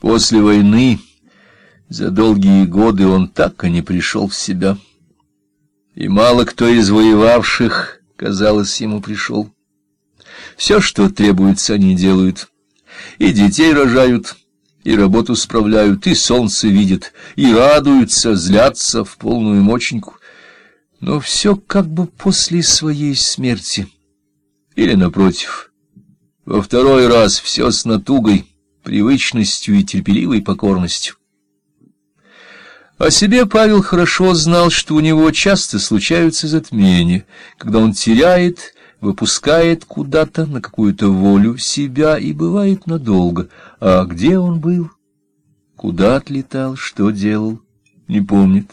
После войны, за долгие годы, он так и не пришел в себя. И мало кто из воевавших, казалось, ему пришел. Все, что требуется, они делают. И детей рожают, и работу справляют, и солнце видят, и радуются, злятся в полную моченьку. Но все как бы после своей смерти. Или, напротив, во второй раз все с натугой, привычностью и терпеливой покорностью. О себе Павел хорошо знал, что у него часто случаются затмения, когда он теряет, выпускает куда-то на какую-то волю себя и бывает надолго. А где он был? Куда отлетал, что делал, не помнит.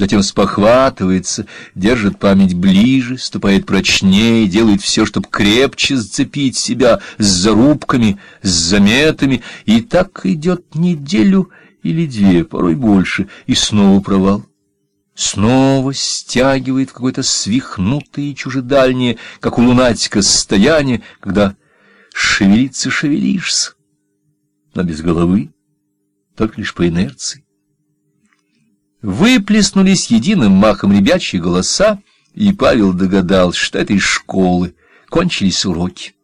Затем спохватывается, держит память ближе, ступает прочнее, делает все, чтобы крепче сцепить себя с зарубками, с заметами, и так идет неделю или две, порой больше, и снова провал. Снова стягивает какое-то свихнутое и чужедальнее, как у лунатика, состояние, когда шевелиться шевелишься, но без головы, только лишь по инерции. Выплеснулись единым махом ребячьи голоса, и Павел догадался, что это из школы. Кончились уроки.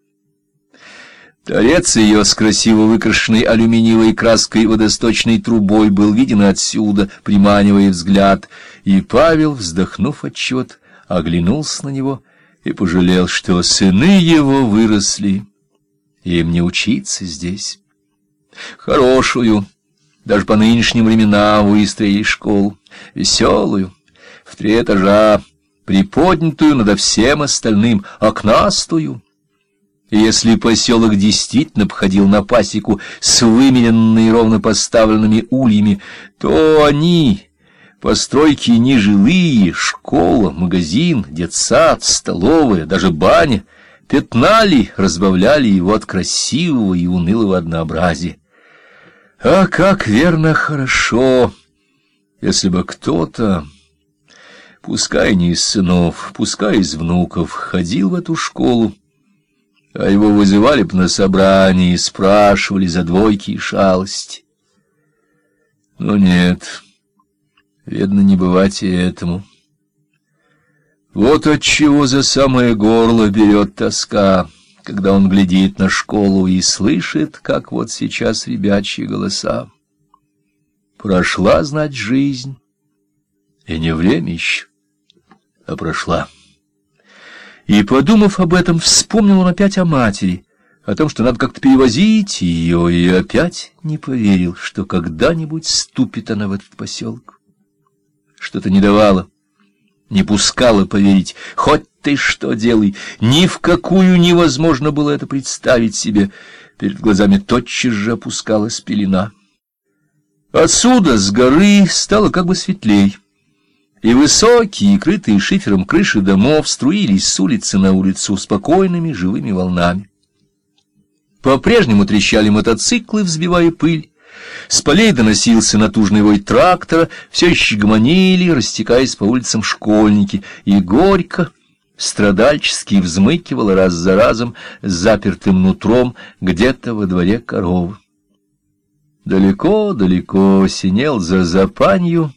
Торец ее с красиво выкрашенной алюминиевой краской водосточной трубой был виден отсюда, приманивая взгляд, и Павел, вздохнув отчет, оглянулся на него и пожалел, что сыны его выросли, им не учиться здесь. Хорошую, даже по нынешним временам выстроили школу, веселую, в три этажа, приподнятую над всем остальным, окнастую. Если поселок действительно походил на пасеку с вымененными ровно поставленными ульями, то они, постройки нежилые, школа, магазин, детсад, столовая, даже баня, пятнали, разбавляли его от красивого и унылого однообразия. А как верно хорошо, если бы кто-то, пускай не из сынов, пускай из внуков, ходил в эту школу, а его вызывали бы на собрании и спрашивали за двойки и шалости. Но нет, видно, не бывать и этому. Вот отчего за самое горло берет тоска — когда он глядит на школу и слышит, как вот сейчас ребячьи голоса. Прошла, знать, жизнь, и не время еще, а прошла. И, подумав об этом, вспомнил он опять о матери, о том, что надо как-то перевозить ее, и опять не поверил, что когда-нибудь ступит она в этот поселок. Что-то не давало, не пускало поверить, хоть ты что делай! Ни в какую невозможно было это представить себе. Перед глазами тотчас же опускалась пелена. Отсюда, с горы, стало как бы светлей. И высокие, крытые шифером крыши домов струились с улицы на улицу спокойными живыми волнами. По-прежнему трещали мотоциклы, взбивая пыль. С полей доносился натужный вой трактора, все еще гомонили, растекаясь по улицам школьники, и горько, страдальчески взмыкивала раз за разом запертым нутром где-то во дворе коровы. Далеко-далеко синел за запанью,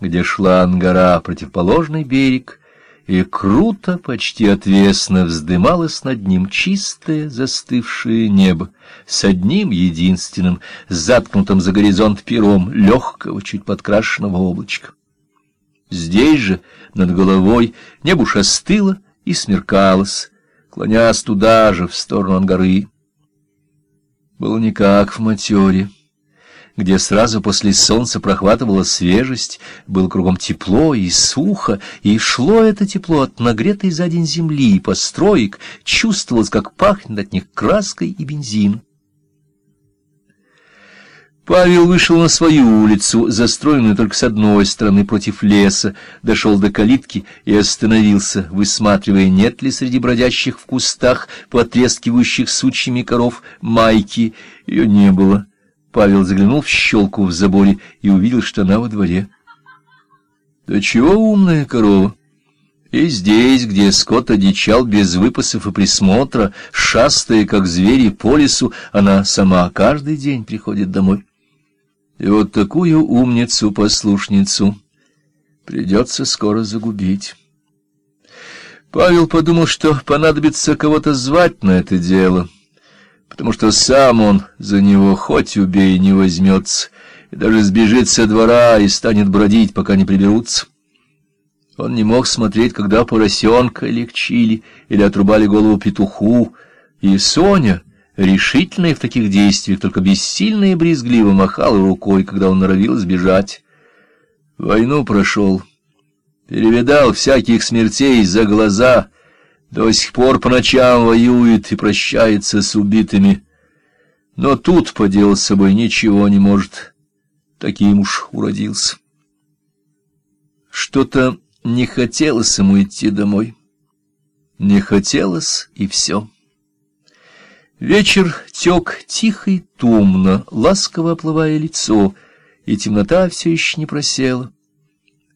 где шла ангара, противоположный берег, и круто, почти отвесно вздымалось над ним чистое застывшее небо с одним единственным, заткнутым за горизонт пером легкого, чуть подкрашенного облачка. Здесь же, над головой, небо уж и смеркалось, клонясь туда же, в сторону Ангары. Было не как в матере, где сразу после солнца прохватывала свежесть, было кругом тепло и сухо, и шло это тепло от нагретой за день земли и построек, чувствовалось, как пахнет от них краской и бензином. Павел вышел на свою улицу, застроенную только с одной стороны против леса, дошел до калитки и остановился, высматривая, нет ли среди бродящих в кустах, потрескивающих сучьями коров, майки. Ее не было. Павел заглянул в щелку в заборе и увидел, что она во дворе. Да чего умная корова! И здесь, где скот одичал без выпасов и присмотра, шастая, как звери, по лесу, она сама каждый день приходит домой. И вот такую умницу-послушницу придется скоро загубить. Павел подумал, что понадобится кого-то звать на это дело, потому что сам он за него хоть убей не возьмется, и даже сбежит со двора и станет бродить, пока не приберутся. Он не мог смотреть, когда поросенка легчили или отрубали голову петуху, и Соня, решительная в таких действиях, только бессильно и брезгливо махала рукой, когда он норовил сбежать. Войну прошел, перевидал всяких смертей за глаза, до сих пор по ночам воюет и прощается с убитыми. Но тут поделать с собой ничего не может, таким уж уродился. Что-то не хотелось ему идти домой. Не хотелось, и все. Вечер тек тихо и тумно, ласково оплывая лицо, и темнота все еще не просела.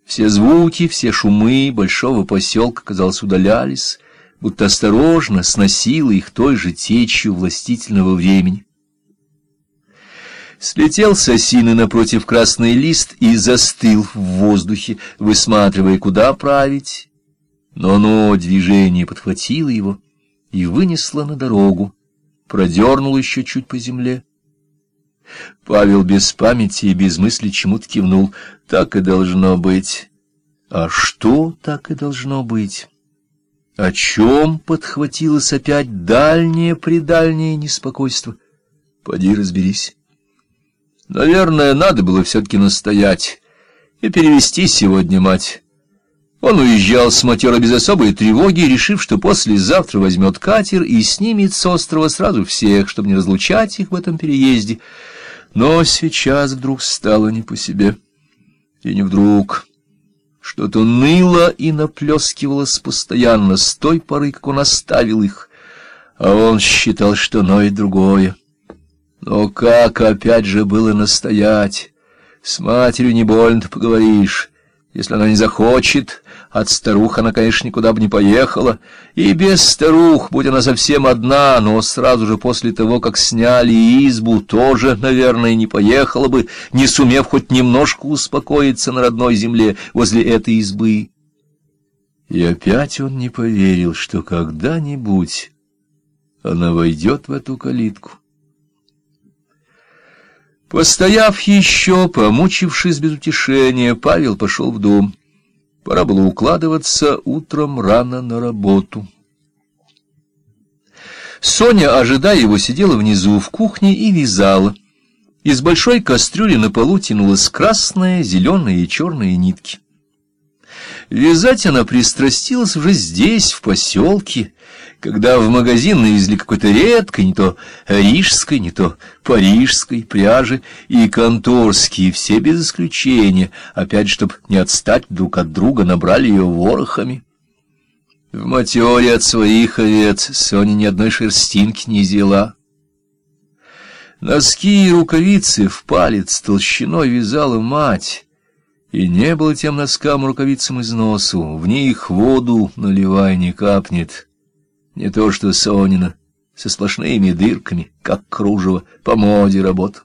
Все звуки, все шумы большого поселка, казалось, удалялись, будто осторожно сносило их той же течью властительного времени. Слетел с осины напротив красный лист и застыл в воздухе, высматривая, куда править. Но оно движение подхватило его и вынесло на дорогу, продернул еще чуть по земле. Павел без памяти и без мысли чему-то кивнул. Так и должно быть. А что так и должно быть? О чем подхватилось опять дальнее-предальнее неспокойство? Поди разберись. Наверное, надо было все-таки настоять и перевести сегодня мать. Он уезжал с матера без особой тревоги, решив, что послезавтра возьмет катер и снимет с острова сразу всех, чтобы не разлучать их в этом переезде. Но сейчас вдруг стало не по себе. И не вдруг. Что-то ныло и наплескивалось постоянно с той поры, как он оставил их. А он считал, что ноет другое. Но как опять же было настоять? С матерью не больно-то поговоришь. Если она не захочет, от старух она, конечно, никуда бы не поехала. И без старух, будь она совсем одна, но сразу же после того, как сняли избу, тоже, наверное, не поехала бы, не сумев хоть немножко успокоиться на родной земле возле этой избы. И опять он не поверил, что когда-нибудь она войдет в эту калитку. Постояв еще, помучившись без утешения, Павел пошел в дом. Пора было укладываться утром рано на работу. Соня, ожидая его, сидела внизу в кухне и вязала. Из большой кастрюли на полу тянулась красная, зеленая и черная нитки. Вязать она пристрастилась уже здесь, в поселке, когда в магазин навезли какой-то редкой, не то рижской, не то парижской пряжи, и конторские, все без исключения, опять, чтоб не отстать друг от друга, набрали ее ворохами. В матере от своих овец Соня ни одной шерстинки не взяла. Носки и рукавицы в палец толщиной вязала мать, и не было тем носкам рукавицам износу, в них воду наливай не капнет. Не то что Сонина, со сплошными дырками, как кружево, по моде работа.